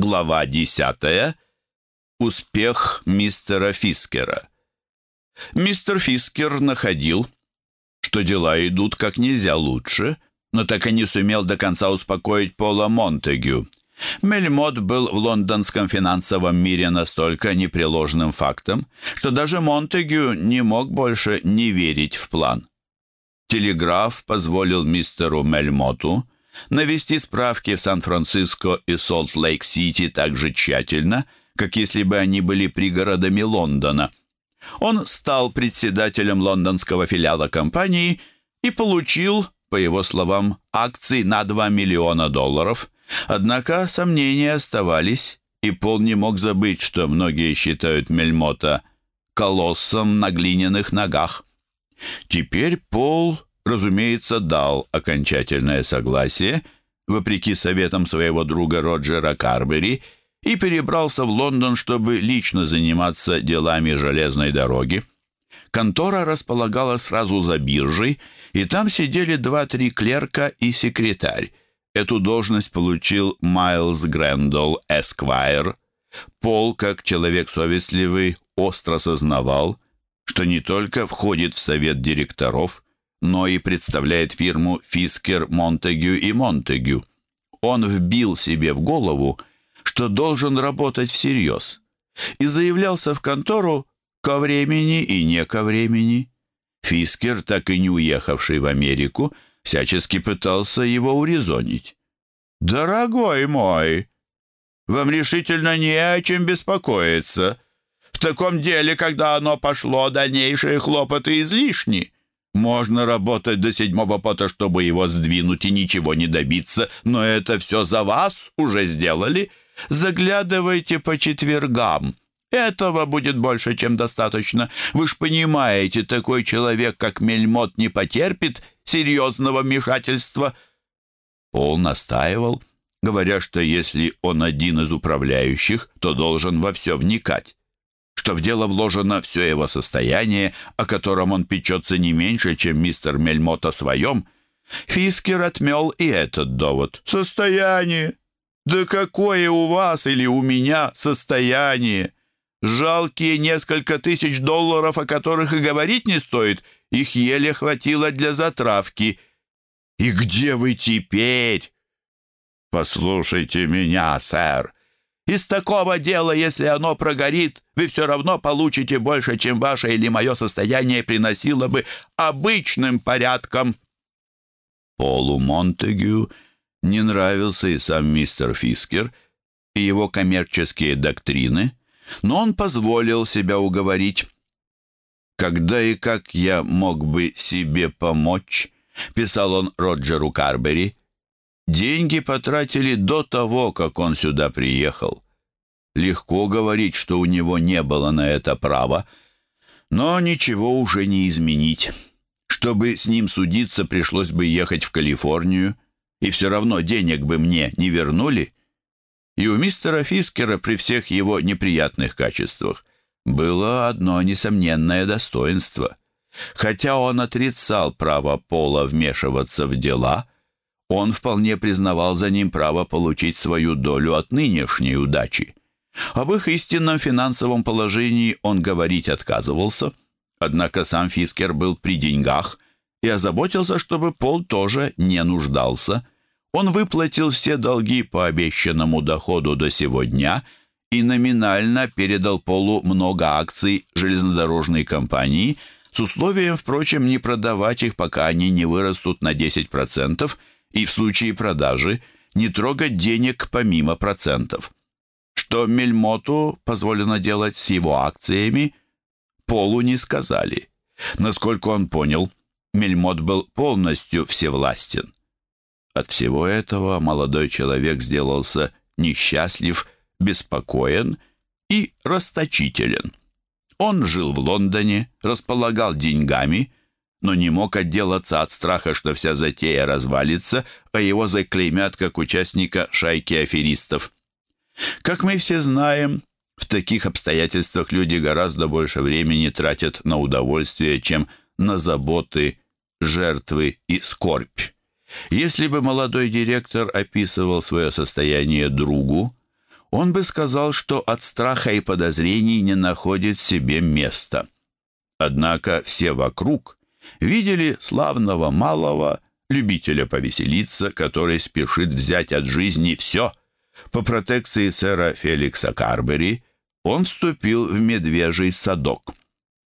Глава 10. Успех мистера Фискера. Мистер Фискер находил, что дела идут как нельзя лучше, но так и не сумел до конца успокоить Пола Монтегю. Мельмот был в лондонском финансовом мире настолько непреложным фактом, что даже Монтегю не мог больше не верить в план. Телеграф позволил мистеру Мельмоту навести справки в Сан-Франциско и Солт-Лейк-Сити так же тщательно, как если бы они были пригородами Лондона. Он стал председателем лондонского филиала компании и получил, по его словам, акции на 2 миллиона долларов. Однако сомнения оставались, и Пол не мог забыть, что многие считают Мельмота колоссом на глиняных ногах. Теперь Пол разумеется, дал окончательное согласие, вопреки советам своего друга Роджера Карбери, и перебрался в Лондон, чтобы лично заниматься делами железной дороги. Контора располагала сразу за биржей, и там сидели два-три клерка и секретарь. Эту должность получил Майлз Грэндолл Эсквайр. Пол, как человек совестливый, остро сознавал, что не только входит в совет директоров, но и представляет фирму Фискер, Монтегю и Монтегю. Он вбил себе в голову, что должен работать всерьез, и заявлялся в контору ко времени и не ко времени. Фискер, так и не уехавший в Америку, всячески пытался его урезонить. «Дорогой мой, вам решительно не о чем беспокоиться. В таком деле, когда оно пошло, дальнейшие хлопоты излишни». Можно работать до седьмого пота, чтобы его сдвинуть и ничего не добиться, но это все за вас уже сделали. Заглядывайте по четвергам. Этого будет больше, чем достаточно. Вы ж понимаете, такой человек, как Мельмот, не потерпит серьезного вмешательства. Пол настаивал, говоря, что если он один из управляющих, то должен во все вникать что в дело вложено все его состояние, о котором он печется не меньше, чем мистер Мельмот о своем, Фискер отмел и этот довод. «Состояние? Да какое у вас или у меня состояние? Жалкие несколько тысяч долларов, о которых и говорить не стоит, их еле хватило для затравки. И где вы теперь?» «Послушайте меня, сэр», из такого дела, если оно прогорит, вы все равно получите больше, чем ваше или мое состояние приносило бы обычным порядком». Полу Монтегю не нравился и сам мистер Фискер, и его коммерческие доктрины, но он позволил себя уговорить. «Когда и как я мог бы себе помочь?» — писал он Роджеру Карбери. Деньги потратили до того, как он сюда приехал. Легко говорить, что у него не было на это права, но ничего уже не изменить. Чтобы с ним судиться, пришлось бы ехать в Калифорнию, и все равно денег бы мне не вернули. И у мистера Фискера при всех его неприятных качествах было одно несомненное достоинство. Хотя он отрицал право Пола вмешиваться в дела – он вполне признавал за ним право получить свою долю от нынешней удачи. Об их истинном финансовом положении он говорить отказывался, однако сам Фискер был при деньгах и озаботился, чтобы Пол тоже не нуждался. Он выплатил все долги по обещанному доходу до сего дня и номинально передал Полу много акций железнодорожной компании с условием, впрочем, не продавать их, пока они не вырастут на 10%, и в случае продажи не трогать денег помимо процентов. Что Мельмоту позволено делать с его акциями, Полу не сказали. Насколько он понял, Мельмот был полностью всевластен. От всего этого молодой человек сделался несчастлив, беспокоен и расточителен. Он жил в Лондоне, располагал деньгами, но не мог отделаться от страха, что вся затея развалится, а его заклеймят как участника шайки аферистов. Как мы все знаем, в таких обстоятельствах люди гораздо больше времени тратят на удовольствие, чем на заботы, жертвы и скорбь. Если бы молодой директор описывал свое состояние другу, он бы сказал, что от страха и подозрений не находит себе места. Однако все вокруг видели славного малого, любителя повеселиться, который спешит взять от жизни все. По протекции сэра Феликса Карбери он вступил в медвежий садок.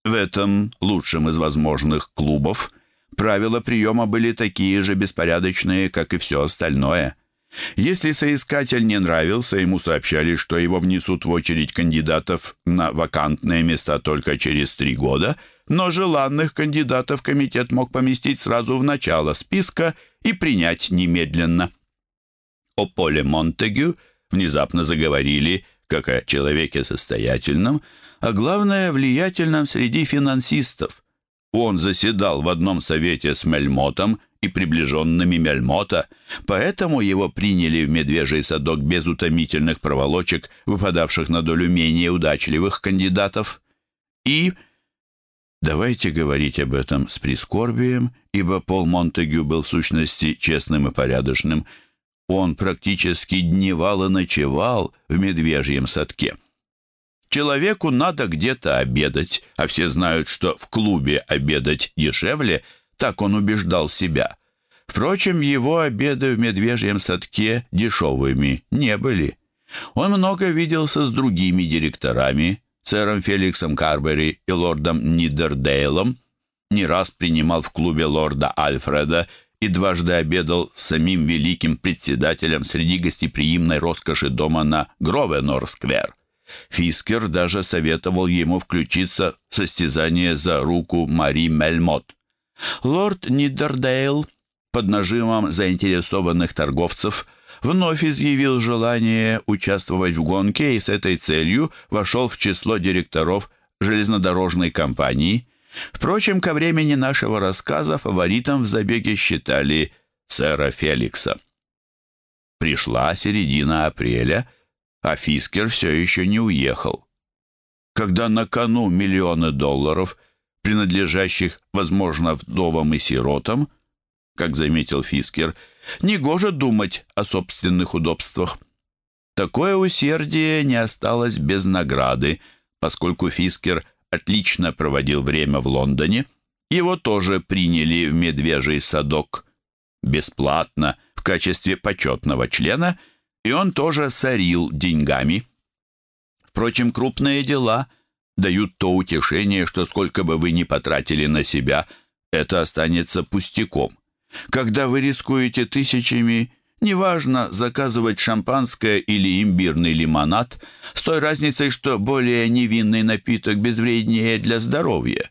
В этом лучшем из возможных клубов правила приема были такие же беспорядочные, как и все остальное. Если соискатель не нравился, ему сообщали, что его внесут в очередь кандидатов на вакантные места только через три года, но желанных кандидатов комитет мог поместить сразу в начало списка и принять немедленно. О Поле Монтегю внезапно заговорили как о человеке состоятельном, а главное, влиятельном среди финансистов. Он заседал в одном совете с Мельмотом и приближенными Мельмота, поэтому его приняли в медвежий садок без утомительных проволочек, выпадавших на долю менее удачливых кандидатов. И давайте говорить об этом с прискорбием, ибо Пол Монтегю был в сущности честным и порядочным. Он практически дневал и ночевал в медвежьем садке. Человеку надо где-то обедать, а все знают, что в клубе обедать дешевле – так он убеждал себя. Впрочем, его обеды в медвежьем садке дешевыми не были. Он много виделся с другими директорами, сэром Феликсом Карбери и лордом Нидердейлом, не раз принимал в клубе лорда Альфреда и дважды обедал с самим великим председателем среди гостеприимной роскоши дома на Гровенор-сквер. Фискер даже советовал ему включиться в состязание за руку Мари Мельмот. Лорд Нидердейл под нажимом заинтересованных торговцев вновь изъявил желание участвовать в гонке и с этой целью вошел в число директоров железнодорожной компании. Впрочем, ко времени нашего рассказа фаворитом в забеге считали сэра Феликса. Пришла середина апреля, а Фискер все еще не уехал. Когда на кону миллионы долларов – принадлежащих, возможно, вдовам и сиротам, как заметил Фискер, негоже думать о собственных удобствах. Такое усердие не осталось без награды, поскольку Фискер отлично проводил время в Лондоне. Его тоже приняли в медвежий садок бесплатно в качестве почетного члена, и он тоже сорил деньгами. Впрочем, крупные дела – дают то утешение, что сколько бы вы ни потратили на себя, это останется пустяком. Когда вы рискуете тысячами, неважно, заказывать шампанское или имбирный лимонад, с той разницей, что более невинный напиток безвреднее для здоровья.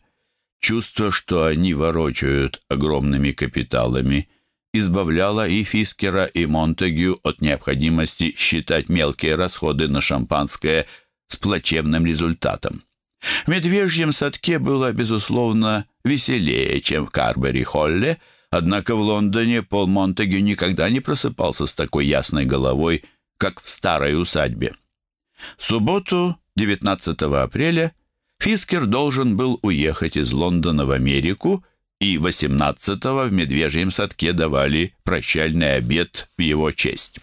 Чувство, что они ворочают огромными капиталами, избавляло и Фискера, и Монтегю от необходимости считать мелкие расходы на шампанское с плачевным результатом. В медвежьем садке было, безусловно, веселее, чем в Карбери-Холле, однако в Лондоне Пол Монтегю никогда не просыпался с такой ясной головой, как в старой усадьбе. В субботу, 19 апреля, Фискер должен был уехать из Лондона в Америку, и 18-го в Медвежьем садке давали прощальный обед в его честь.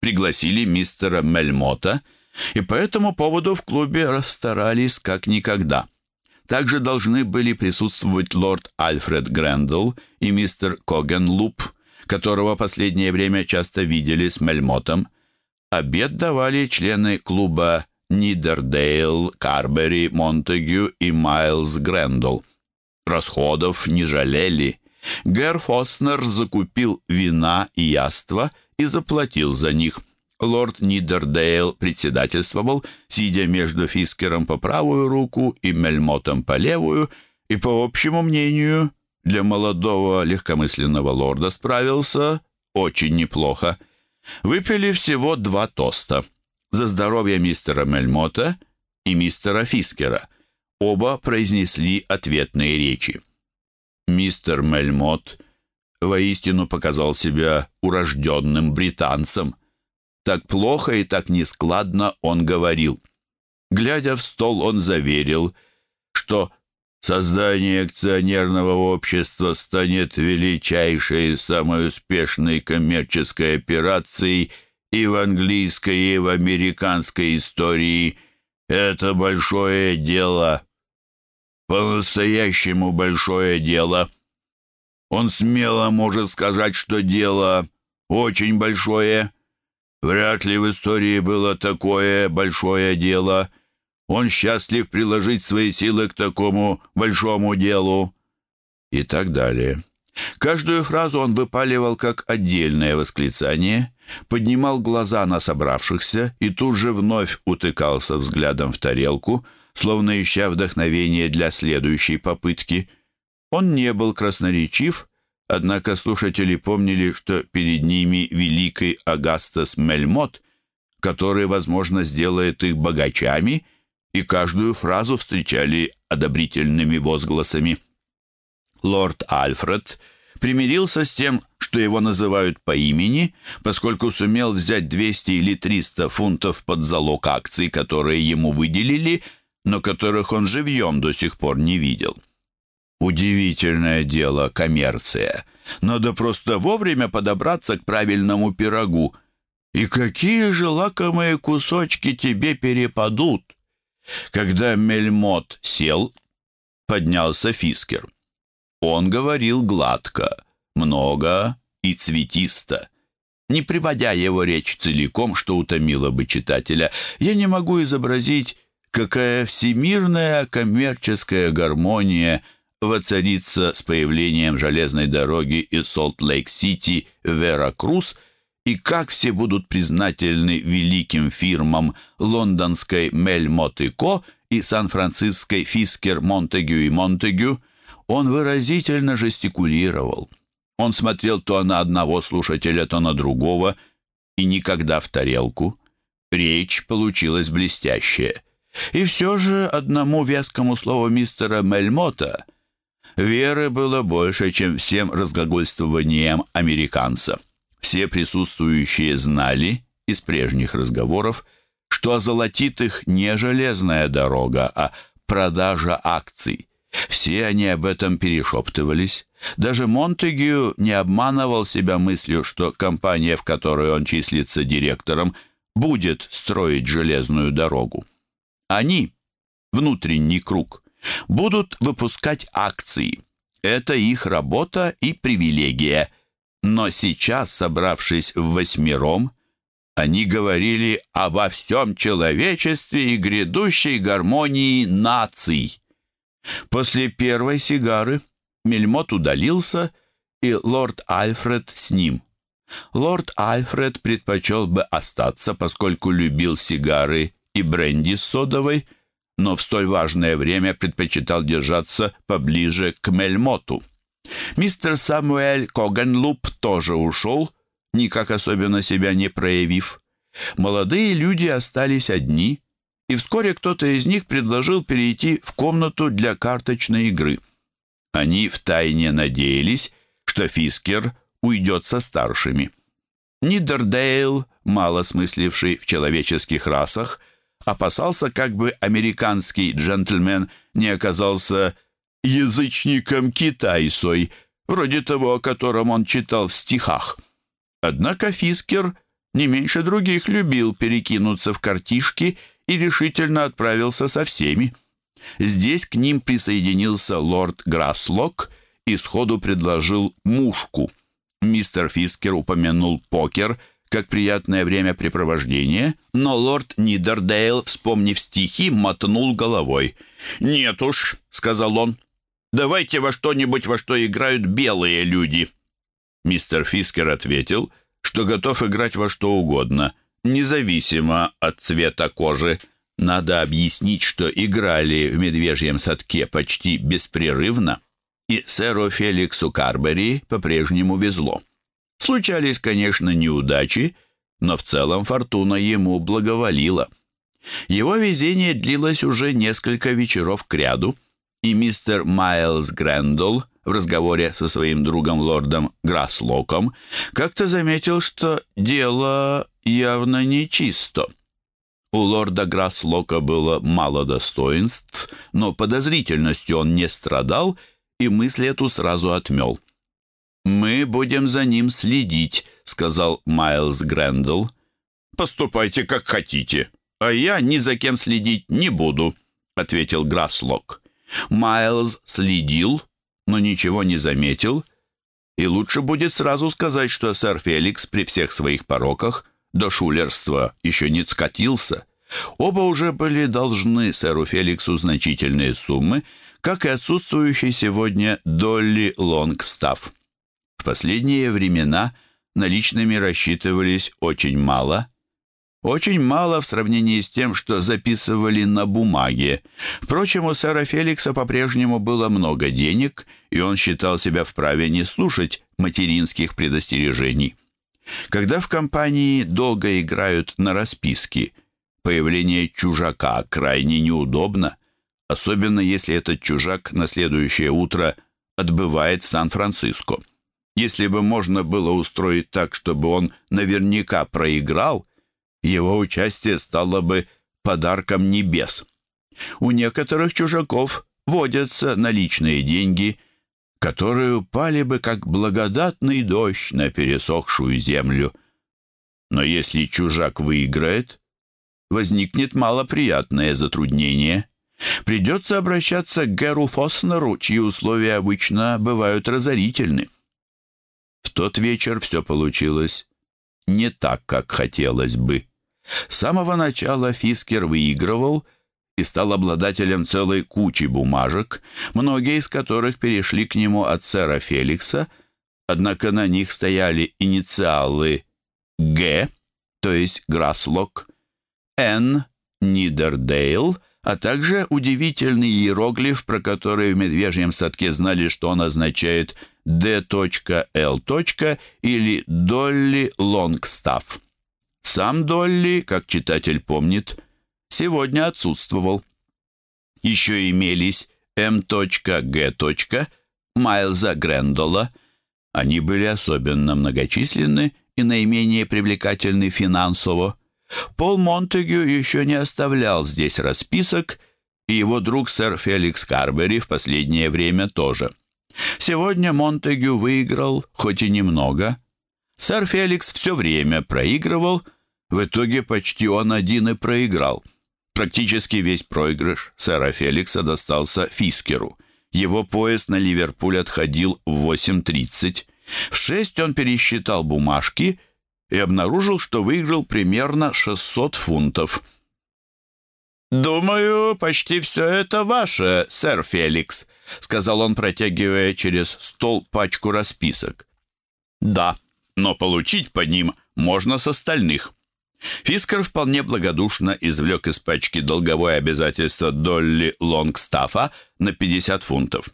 Пригласили мистера Мельмота – и по этому поводу в клубе расстарались как никогда. Также должны были присутствовать лорд Альфред Грэндл и мистер Коген Луп, которого последнее время часто видели с Мельмотом. Обед давали члены клуба Нидердейл, Карбери, Монтегю и Майлз Грэндл. Расходов не жалели. Гэр Фоснер закупил вина и яства и заплатил за них – Лорд Нидердейл председательствовал, сидя между Фискером по правую руку и Мельмотом по левую, и, по общему мнению, для молодого легкомысленного лорда справился очень неплохо. Выпили всего два тоста. За здоровье мистера Мельмота и мистера Фискера. Оба произнесли ответные речи. Мистер Мельмот воистину показал себя урожденным британцем. Так плохо и так нескладно он говорил. Глядя в стол, он заверил, что создание акционерного общества станет величайшей и самой успешной коммерческой операцией и в английской, и в американской истории это большое дело. По-настоящему большое дело. Он смело может сказать, что дело очень большое. Вряд ли в истории было такое большое дело. Он счастлив приложить свои силы к такому большому делу. И так далее. Каждую фразу он выпаливал как отдельное восклицание, поднимал глаза на собравшихся и тут же вновь утыкался взглядом в тарелку, словно ища вдохновение для следующей попытки. Он не был красноречив, однако слушатели помнили, что перед ними великий Агастас Мельмот, который, возможно, сделает их богачами, и каждую фразу встречали одобрительными возгласами. Лорд Альфред примирился с тем, что его называют по имени, поскольку сумел взять 200 или 300 фунтов под залог акций, которые ему выделили, но которых он живьем до сих пор не видел. Удивительное дело коммерция. Надо просто вовремя подобраться к правильному пирогу. И какие же лакомые кусочки тебе перепадут? Когда Мельмот сел, поднялся Фискер. Он говорил гладко, много и цветисто. Не приводя его речь целиком, что утомило бы читателя, я не могу изобразить, какая всемирная коммерческая гармония воцарится с появлением железной дороги из Солт-Лейк-Сити в Веракрус и как все будут признательны великим фирмам лондонской Мельмот и Ко и сан-франциской Фискер Монтегю и Монтегю, он выразительно жестикулировал. Он смотрел то на одного слушателя, то на другого, и никогда в тарелку. Речь получилась блестящая. И все же одному вескому слову мистера Мельмота веры было больше, чем всем разглагольствованием американца. Все присутствующие знали из прежних разговоров, что озолотит их не железная дорога, а продажа акций. Все они об этом перешептывались. Даже Монтегю не обманывал себя мыслью, что компания, в которой он числится директором, будет строить железную дорогу. Они, внутренний круг, будут выпускать акции. Это их работа и привилегия. Но сейчас, собравшись в восьмером, они говорили обо всем человечестве и грядущей гармонии наций. После первой сигары Мельмот удалился, и лорд Альфред с ним. Лорд Альфред предпочел бы остаться, поскольку любил сигары и бренди с содовой, но в столь важное время предпочитал держаться поближе к Мельмоту. Мистер Самуэль Когенлуп тоже ушел, никак особенно себя не проявив. Молодые люди остались одни — и вскоре кто-то из них предложил перейти в комнату для карточной игры. Они втайне надеялись, что Фискер уйдет со старшими. Нидердейл, мало смысливший в человеческих расах, опасался, как бы американский джентльмен не оказался язычником китайсой, вроде того, о котором он читал в стихах. Однако Фискер не меньше других любил перекинуться в картишки и решительно отправился со всеми. Здесь к ним присоединился лорд Грасслок и сходу предложил мушку. Мистер Фискер упомянул покер как приятное времяпрепровождение, но лорд Нидердейл, вспомнив стихи, мотнул головой. «Нет уж», — сказал он, — «давайте во что-нибудь, во что играют белые люди». Мистер Фискер ответил, что готов играть во что угодно, независимо от цвета кожи. Надо объяснить, что играли в медвежьем садке почти беспрерывно, и сэру Феликсу Карбери по-прежнему везло. Случались, конечно, неудачи, но в целом фортуна ему благоволила. Его везение длилось уже несколько вечеров кряду, и мистер Майлз Грэндалл в разговоре со своим другом лордом Грасслоком как-то заметил, что дело явно нечисто. У лорда Грасслока было мало достоинств, но подозрительностью он не страдал и мысль эту сразу отмел. «Мы будем за ним следить», — сказал Майлз Грэндалл. поступайте как хотите, а я ни за кем следить не буду», — ответил Грасслок. Майлз следил, но ничего не заметил, и лучше будет сразу сказать, что сэр Феликс при всех своих пороках до шулерства еще не скатился. Оба уже были должны сэру Феликсу значительные суммы, как и отсутствующий сегодня Долли Лонгстафф. В последние времена наличными рассчитывались очень мало. Очень мало в сравнении с тем, что записывали на бумаге. Впрочем, у сэра Феликса по-прежнему было много денег, и он считал себя вправе не слушать материнских предостережений. Когда в компании долго играют на расписки, появление чужака крайне неудобно особенно если этот чужак на следующее утро отбывает в Сан-Франциско. Если бы можно было устроить так, чтобы он наверняка проиграл, его участие стало бы подарком небес. У некоторых чужаков водятся наличные деньги, которые упали бы как благодатный дождь на пересохшую землю. Но если чужак выиграет, возникнет малоприятное затруднение. Придется обращаться к Геру Фоснеру, чьи условия обычно бывают разорительны. В тот вечер все получилось не так, как хотелось бы. С самого начала Фискер выигрывал и стал обладателем целой кучи бумажек, многие из которых перешли к нему от сэра Феликса, однако на них стояли инициалы «Г», то есть Граслок, «Н», Нидердейл — а также удивительный иероглиф, про который в медвежьем садке знали, что он означает D.L. или Долли Лонгстафф. Сам Долли, как читатель помнит, сегодня отсутствовал. Еще имелись М.Г. Майлза Грендола. Они были особенно многочисленны и наименее привлекательны финансово. Пол Монтегю еще не оставлял здесь расписок, и его друг сэр Феликс Карбери в последнее время тоже. Сегодня Монтегю выиграл, хоть и немного. Сэр Феликс все время проигрывал, в итоге почти он один и проиграл. Практически весь проигрыш сэра Феликса достался Фискеру. Его поезд на Ливерпуль отходил в 8.30. В 6 он пересчитал бумажки — и обнаружил, что выиграл примерно 600 фунтов. «Думаю, почти все это ваше, сэр Феликс», — сказал он, протягивая через стол пачку расписок. «Да, но получить по ним можно с остальных». Фискер вполне благодушно извлек из пачки долговое обязательство Долли Лонгстафа на 50 фунтов.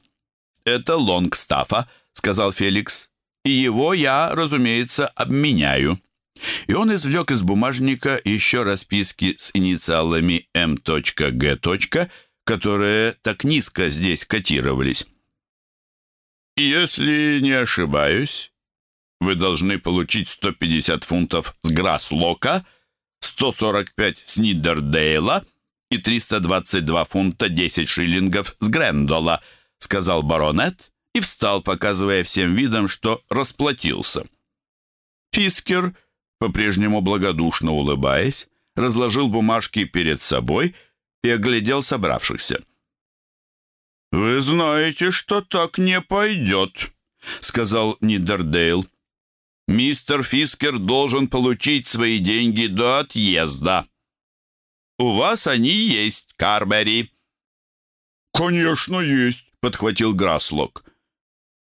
«Это Лонгстафа», — сказал Феликс, — «и его я, разумеется, обменяю». И он извлек из бумажника еще расписки с инициалами М.Г. которые так низко здесь котировались. «Если не ошибаюсь, вы должны получить 150 фунтов с Грасслока, 145 с Нидердейла и 322 фунта 10 шиллингов с Грендола», сказал баронет и встал, показывая всем видом, что расплатился. Фискер – по-прежнему благодушно улыбаясь, разложил бумажки перед собой и оглядел собравшихся. «Вы знаете, что так не пойдет», — сказал Нидердейл. «Мистер Фискер должен получить свои деньги до отъезда. У вас они есть, Карбери». «Конечно, есть», — подхватил Граслок.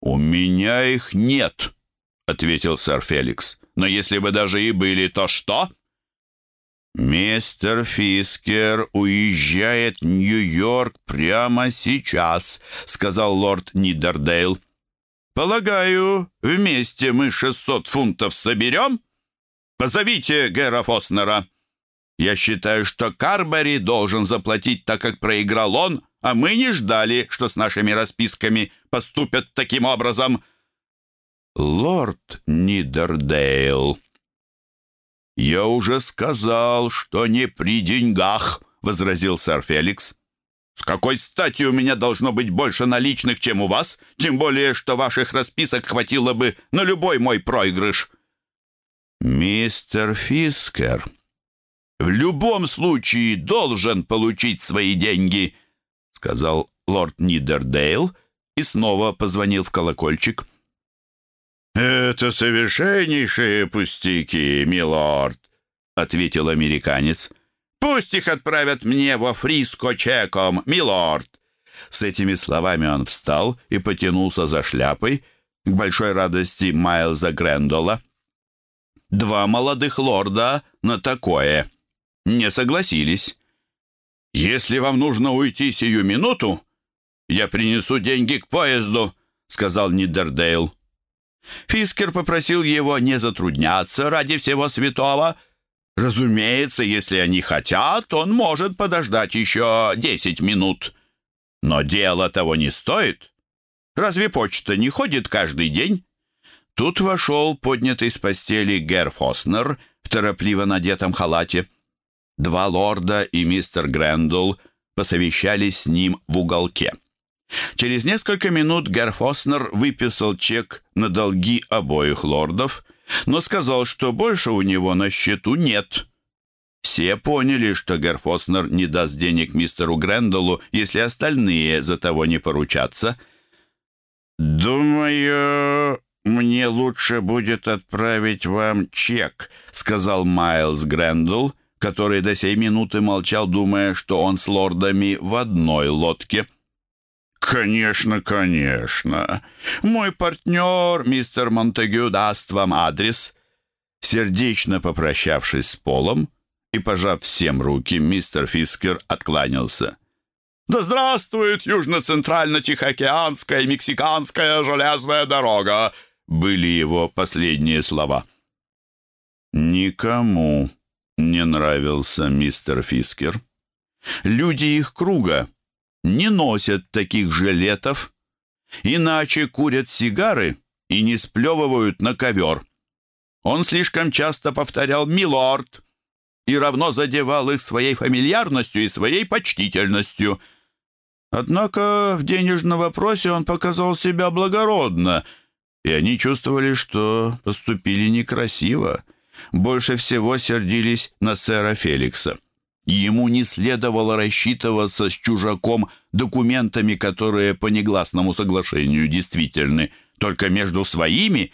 «У меня их нет», — ответил сэр Феликс. Но если бы даже и были, то что? «Мистер Фискер уезжает в Нью-Йорк прямо сейчас», — сказал лорд Нидердейл. «Полагаю, вместе мы 600 фунтов соберем? Позовите Гэра Фоснера. Я считаю, что Карбери должен заплатить, так как проиграл он, а мы не ждали, что с нашими расписками поступят таким образом. «Лорд Нидердейл». «Я уже сказал, что не при деньгах», — возразил сэр Феликс. «С какой стати у меня должно быть больше наличных, чем у вас? Тем более, что ваших расписок хватило бы на любой мой проигрыш». «Мистер Фискер», в любом случае должен получить свои деньги», — сказал лорд Нидердейл и снова позвонил в колокольчик. «Это совершеннейшие пустяки, милорд», — ответил американец. «Пусть их отправят мне во Фриско чеком, милорд». С этими словами он встал и потянулся за шляпой к большой радости Майлза Грэндола. Два молодых лорда на такое не согласились. «Если вам нужно уйти сию минуту, я принесу деньги к поезду», — сказал Нидердейл. Фискер попросил его не затрудняться ради всего святого. Разумеется, если они хотят, он может подождать еще десять минут. Но дело того не стоит. Разве почта не ходит каждый день? Тут вошел поднятый с постели Гер Фоснер в торопливо надетом халате. Два лорда и мистер Грэндл посовещались с ним в уголке. Через несколько минут Герфоснер выписал чек на долги обоих лордов, но сказал, что больше у него на счету нет. Все поняли, что Герфоснер не даст денег мистеру Грендолу, если остальные за того не поручатся. «Думаю, мне лучше будет отправить вам чек», — сказал Майлз Грендл, который до сей минуты молчал, думая, что он с лордами в одной лодке. «Конечно, конечно. Мой партнер, мистер Монтегю, даст вам адрес». Сердечно попрощавшись с Полом и пожав всем руки, мистер Фискер откланялся. «Да здравствует Южно-Центрально-Тихоокеанская Мексиканская железная дорога!» были его последние слова. Никому не нравился мистер Фискер. Люди их круга не носят таких жилетов, иначе курят сигары и не сплевывают на ковер. Он слишком часто повторял «милорд» и равно задевал их своей фамильярностью и своей почтительностью. Однако в денежном вопросе он показал себя благородно, и они чувствовали, что поступили некрасиво. Больше всего сердились на сэра Феликса. Ему не следовало рассчитываться с чужаком документами, которые по негласному соглашению действительны только между своими.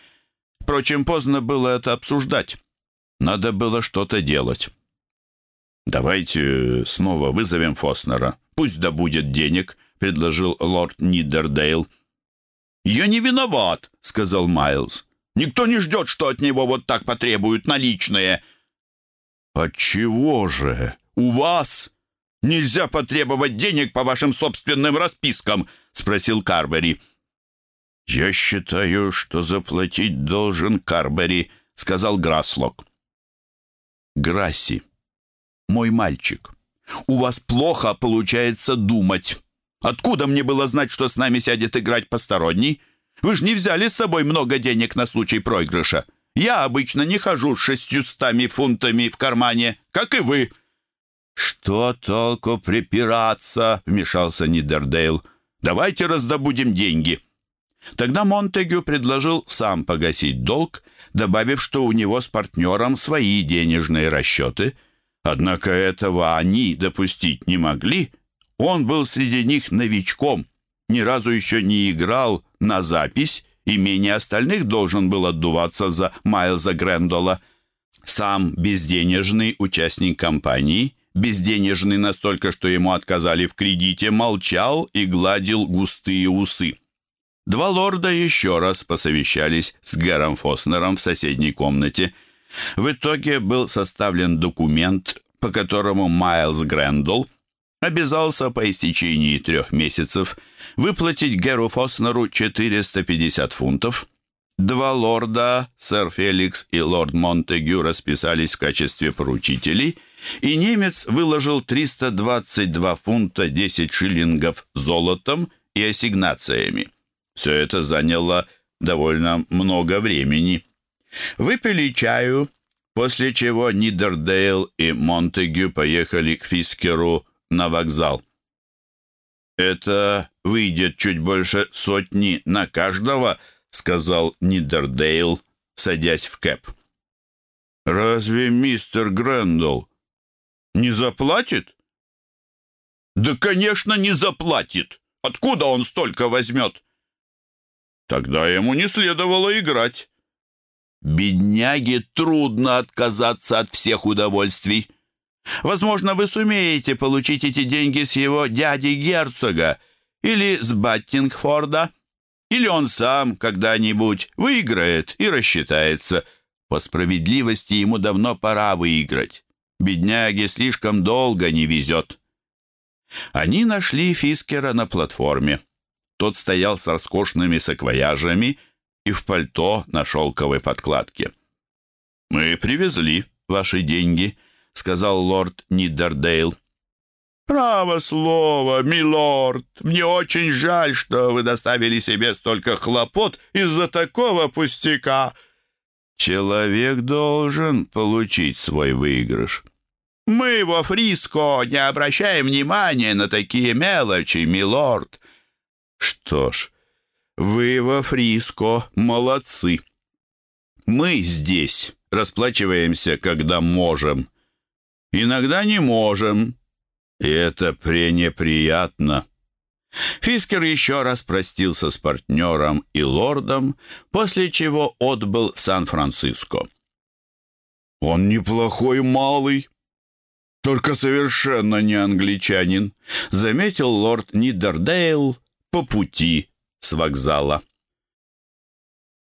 Впрочем, поздно было это обсуждать. Надо было что-то делать. «Давайте снова вызовем Фоснера. Пусть добудет денег», — предложил лорд Нидердейл. «Я не виноват», — сказал Майлз. «Никто не ждет, что от него вот так потребуют наличные». «Отчего же?» «У вас нельзя потребовать денег по вашим собственным распискам?» — спросил Карбери. «Я считаю, что заплатить должен Карбери», — сказал Граслок. «Грасси, мой мальчик, у вас плохо получается думать. Откуда мне было знать, что с нами сядет играть посторонний? Вы же не взяли с собой много денег на случай проигрыша. Я обычно не хожу с шестьюстами фунтами в кармане, как и вы». «Что толку припираться?» — вмешался Нидердейл. «Давайте раздобудем деньги». Тогда Монтегю предложил сам погасить долг, добавив, что у него с партнером свои денежные расчеты. Однако этого они допустить не могли. Он был среди них новичком, ни разу еще не играл на запись и менее остальных должен был отдуваться за Майлза Грэндола. Сам безденежный участник компании — безденежный настолько, что ему отказали в кредите, молчал и гладил густые усы. Два лорда еще раз посовещались с Гэром Фоснером в соседней комнате. В итоге был составлен документ, по которому Майлз Грэндл обязался по истечении трех месяцев выплатить Геру Фоснеру 450 фунтов. Два лорда, сэр Феликс и лорд Монтегю, расписались в качестве поручителей – и немец выложил 322 фунта 10 шиллингов золотом и ассигнациями. Все это заняло довольно много времени. Выпили чаю, после чего Нидердейл и Монтегю поехали к Фискеру на вокзал. «Это выйдет чуть больше сотни на каждого», — сказал Нидердейл, садясь в кэп. «Разве мистер Грэндалл Не заплатит? Да, конечно, не заплатит. Откуда он столько возьмет? Тогда ему не следовало играть. Бедняге трудно отказаться от всех удовольствий. Возможно, вы сумеете получить эти деньги с его дяди-герцога или с Баттингфорда, или он сам когда-нибудь выиграет и рассчитается. По справедливости ему давно пора выиграть. Бедняге слишком долго не везет. Они нашли Фискера на платформе. Тот стоял с роскошными саквояжами и в пальто на шелковой подкладке. «Мы привезли ваши деньги», — сказал лорд Нидердейл. «Право слово, милорд, мне очень жаль, что вы доставили себе столько хлопот из-за такого пустяка». «Человек должен получить свой выигрыш». «Мы во Фриско не обращаем внимания на такие мелочи, милорд». «Что ж, вы во Фриско молодцы. Мы здесь расплачиваемся, когда можем. Иногда не можем, и это пренеприятно». Фискер еще раз простился с партнером и лордом, после чего отбыл в Сан-Франциско. «Он неплохой малый», только совершенно не англичанин», — заметил лорд Нидердейл по пути с вокзала.